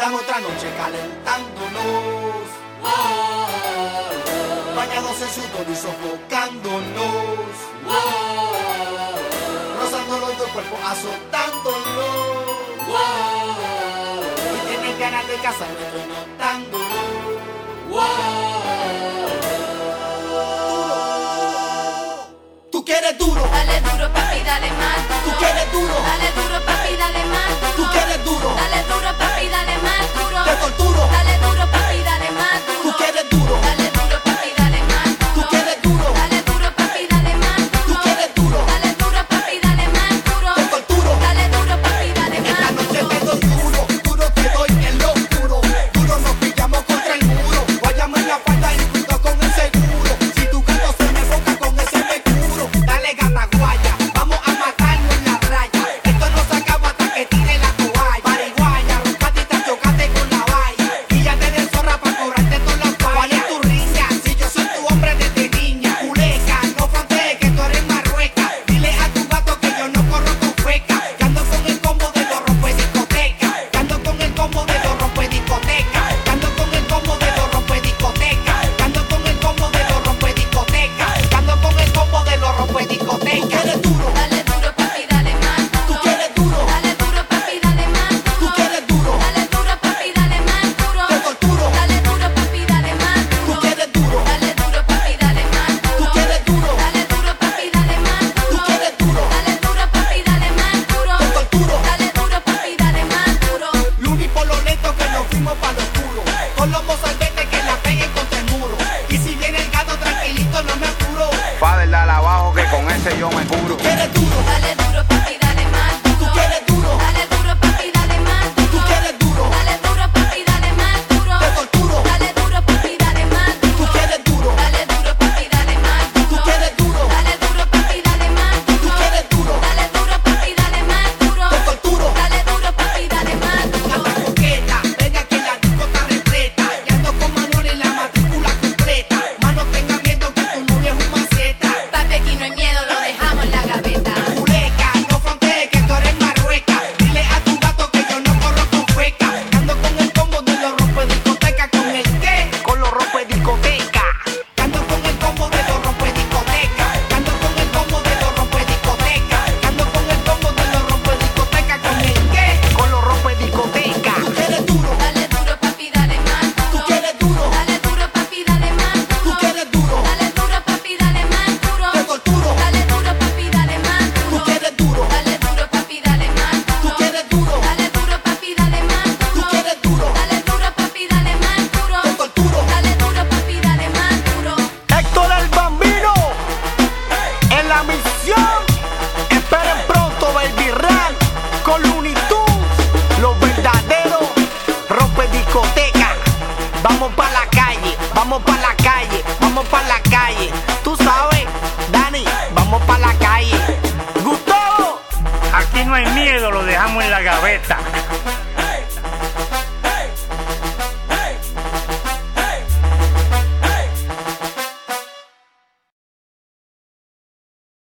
dan otra noche calentándonos. Oh, oh, oh. Bañados en sudor y sofocándonos. Rozando los dos cuerpos, azotándonos. Y tienen ganas de casa, estoy notándonos. Tú quieres duro. Dale duro, papi, dale más. Tú quieres duro. Dale duro, papi, dale miedo, lo dejamos en la gaveta.